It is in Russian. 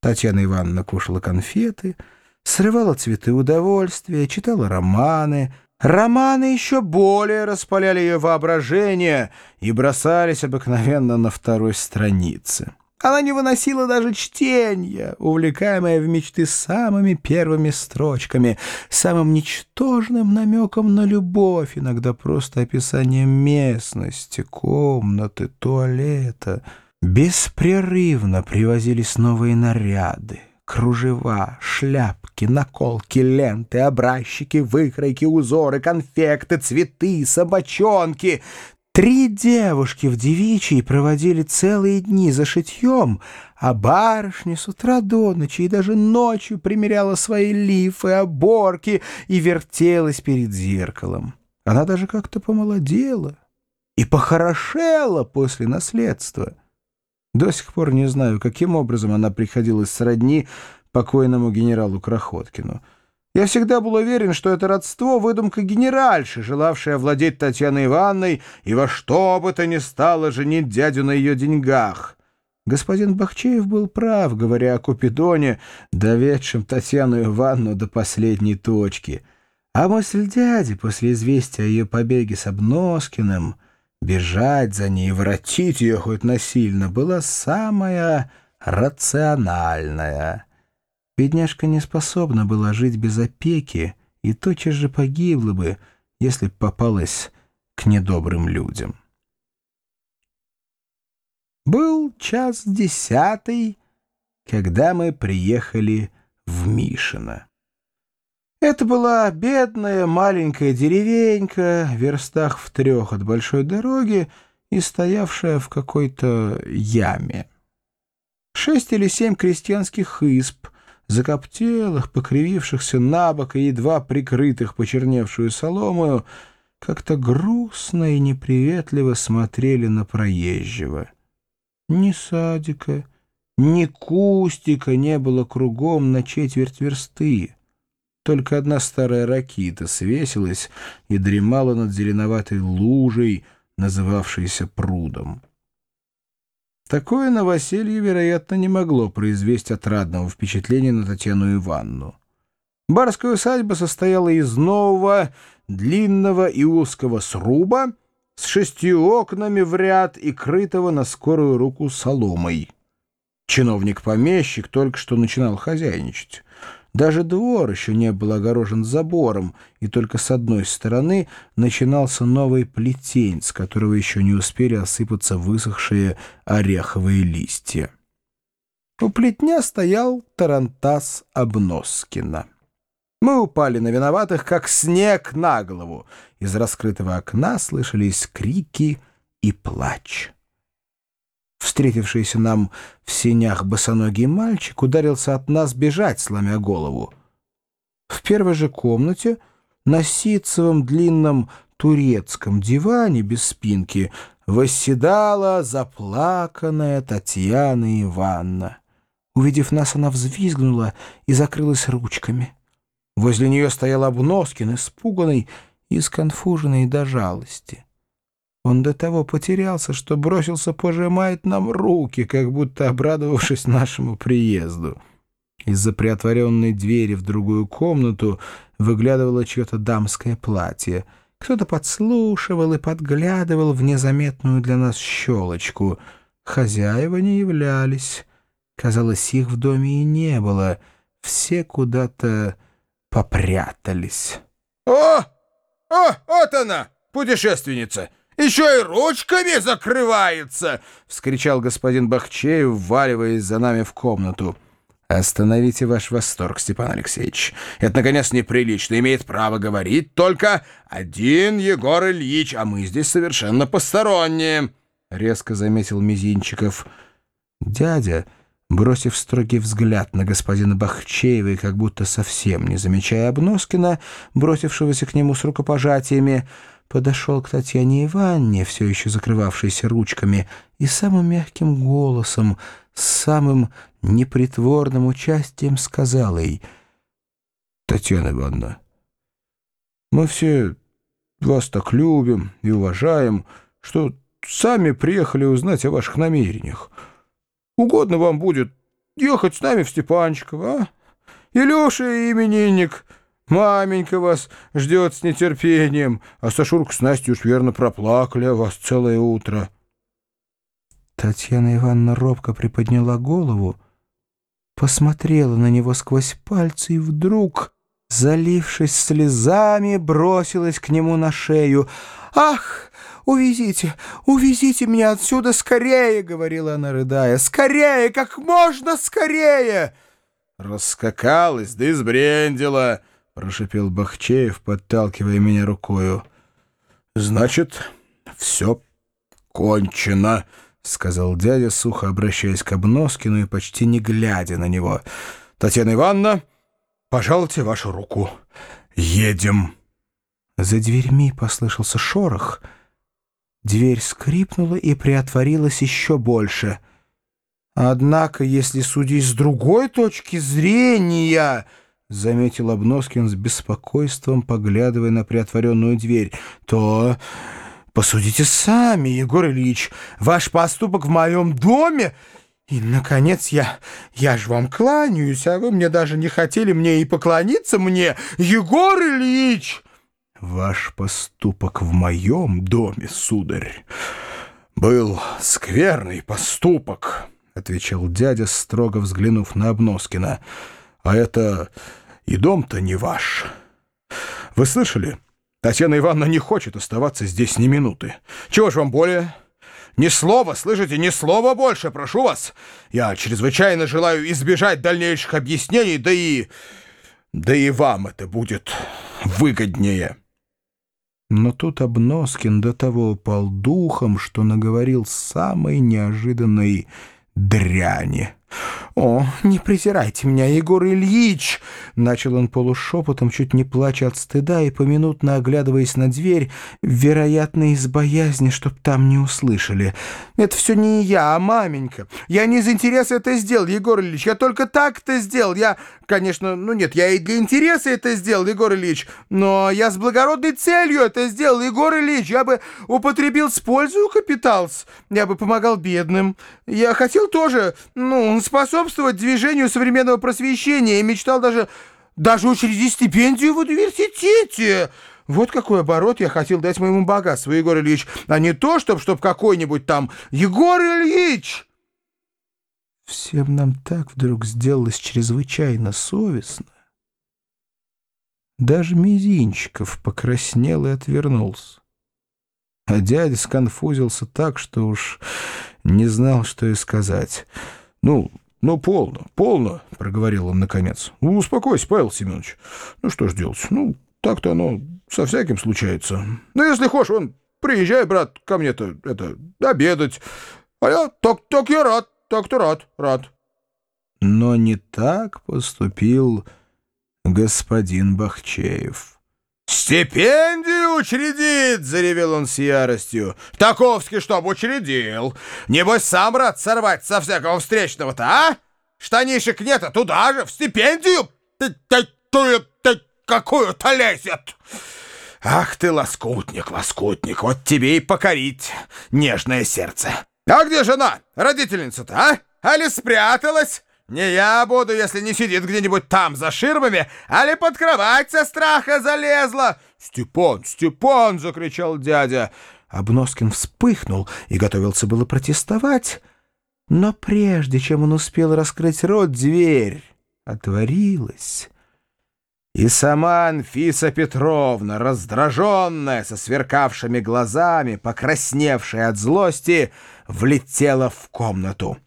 Татьяна Ивановна кушала конфеты, срывала цветы удовольствия, читала романы. Романы еще более распаляли ее воображение и бросались обыкновенно на второй странице. Она не выносила даже чтения, увлекаемая в мечты самыми первыми строчками, самым ничтожным намеком на любовь, иногда просто описанием местности, комнаты, туалета. Беспрерывно привозились новые наряды, кружева, шляпки, наколки, ленты, образчики, выкройки, узоры, конфекты, цветы, собачонки. Три девушки в девичьей проводили целые дни за шитьем, а барышня с утра до ночи и даже ночью примеряла свои лифы, оборки и вертелась перед зеркалом. Она даже как-то помолодела и похорошела после наследства. До сих пор не знаю, каким образом она приходилась сродни покойному генералу Крохоткину — я всегда был уверен, что это родство — выдумка генеральши, желавшей овладеть Татьяной Ивановной и во что бы то ни стало женить дядю на ее деньгах. Господин Бахчеев был прав, говоря о Купидоне, доведшем Татьяну Ивановну до последней точки. А мысль дяди после известия о ее побеге с Обноскиным бежать за ней и воротить ее хоть насильно была самая рациональная. Бедняжка не способна была жить без опеки и тотчас же погибла бы, если б попалась к недобрым людям. Был час десятый, когда мы приехали в Мишино. Это была бедная маленькая деревенька, в верстах в трех от большой дороги и стоявшая в какой-то яме. Шесть или семь крестьянских изб — закоптелых, покривившихся на бок и едва прикрытых почерневшую соломою, как-то грустно и неприветливо смотрели на проезжего. Ни садика, ни кустика не было кругом на четверть версты. Только одна старая ракита свесилась и дремала над зеленоватой лужей, называвшейся прудом. Такое новоселье, вероятно, не могло произвести отрадного впечатления на Татьяну Ивановну. Барская усадьба состояла из нового, длинного и узкого сруба с шестью окнами в ряд и крытого на скорую руку соломой. Чиновник-помещик только что начинал хозяйничать. Даже двор еще не был огорожен забором, и только с одной стороны начинался новый плетень, с которого еще не успели осыпаться высохшие ореховые листья. У плетня стоял Тарантас Обноскина. Мы упали на виноватых, как снег на голову. Из раскрытого окна слышались крики и плач. Встретившийся нам в сенях босоногий мальчик ударился от нас бежать, сломя голову. В первой же комнате на ситцевом длинном турецком диване без спинки восседала заплаканная Татьяна Ивановна. Увидев нас, она взвизгнула и закрылась ручками. Возле нее стоял Обноскин, испуганный и сконфуженный до жалости. Он до того потерялся, что бросился пожимать нам руки, как будто обрадовавшись нашему приезду. Из-за приотворенной двери в другую комнату выглядывало чье-то дамское платье. Кто-то подслушивал и подглядывал в незаметную для нас щелочку. Хозяева не являлись. Казалось, их в доме и не было. Все куда-то попрятались. «О! О, вот она, путешественница!» Еще и ручками закрывается!» — вскричал господин Бахчеев, вваливаясь за нами в комнату. «Остановите ваш восторг, Степан Алексеевич. Это, наконец, неприлично. Имеет право говорить только один Егор Ильич, а мы здесь совершенно посторонние», — резко заметил Мизинчиков. «Дядя...» Бросив строгий взгляд на господина Бахчеева и как будто совсем не замечая Обноскина, бросившегося к нему с рукопожатиями, подошел к Татьяне Ивановне, все еще закрывавшейся ручками, и самым мягким голосом, с самым непритворным участием сказал ей, «Татьяна Ивановна, мы все вас так любим и уважаем, что сами приехали узнать о ваших намерениях. Угодно вам будет, ехать с нами в Степанчиково, а? Илюша именинник, маменька вас ждет с нетерпением, а Сашурка с Настей уж верно проплакали о вас целое утро». Татьяна Ивановна робко приподняла голову, посмотрела на него сквозь пальцы и вдруг, залившись слезами, бросилась к нему на шею. «Ах, увезите, увезите меня отсюда скорее!» — говорила она, рыдая. «Скорее, как можно скорее!» «Раскакалась, да избрендила!» — прошипел Бахчеев, подталкивая меня рукою. «Значит, все кончено!» — сказал дядя, сухо обращаясь к Обноскину и почти не глядя на него. «Татьяна Ивановна, пожалуйте вашу руку. Едем!» За дверьми послышался шорох. Дверь скрипнула и приотворилась еще больше. «Однако, если судить с другой точки зрения...» — заметил Обноскин с беспокойством, поглядывая на приотворенную дверь, — то... Посудите сами, Егор Ильич, ваш поступок в моем доме... И, наконец, я... я же вам кланяюсь, а вы мне даже не хотели мне и поклониться мне, Егор Ильич!» «Ваш поступок в моем доме, сударь, был скверный поступок», — отвечал дядя, строго взглянув на Обноскина. «А это и дом-то не ваш. Вы слышали?» Татьяна Ивановна не хочет оставаться здесь ни минуты. Чего ж вам более? Ни слова, слышите, ни слова больше, прошу вас. Я чрезвычайно желаю избежать дальнейших объяснений, да и... да и вам это будет выгоднее». Но тут Обноскин до того упал духом, что наговорил самой неожиданной дряни. «О, не презирайте меня, Егор Ильич!» Начал он полушепотом, чуть не плача от стыда и поминутно оглядываясь на дверь, вероятно, из боязни, чтоб там не услышали. «Это все не я, а маменька. Я не из интереса это сделал, Егор Ильич. Я только так это сделал. Я, конечно, ну нет, я и для интереса это сделал, Егор Ильич. Но я с благородной целью это сделал, Егор Ильич. Я бы употребил с пользой капитал. Я бы помогал бедным. Я хотел тоже, ну, способствовать движению современного просвещения и мечтал даже, даже учредить стипендию в университете. Вот какой оборот я хотел дать моему богатству, Егор Ильич, а не то, чтобы чтоб какой-нибудь там Егор Ильич... Всем нам так вдруг сделалось чрезвычайно совестно. Даже Мизинчиков покраснел и отвернулся. А дядя сконфузился так, что уж не знал, что и сказать. «Ну, ну, полно, полно», — проговорил он наконец. «Ну, успокойся, Павел Семенович. Ну, что ж делать? Ну, так-то оно со всяким случается. Ну, если хочешь, он, приезжай, брат, ко мне-то, это, обедать. А я, так, так я рад, так-то рад, рад». Но не так поступил господин Бахчеев. «Стипендию учредит!» — заревел он с яростью. «Таковский чтоб учредил! Небось сам рад сорвать со всякого встречного-то, а? Штанишек нет, а туда же, в стипендию! Такую-то, какую-то лезет!» «Ах ты, лоскутник, лоскутник, вот тебе и покорить нежное сердце!» «А где жена, родительница-то, а? Али спряталась?» Не я буду, если не сидит где-нибудь там за ширмами, али под кровать со страха залезла. «Степан, Степан!» — закричал дядя. Обноскин вспыхнул и готовился было протестовать, но прежде чем он успел раскрыть рот, дверь отворилась. И сама Анфиса Петровна, раздраженная, со сверкавшими глазами, покрасневшая от злости, влетела в комнату.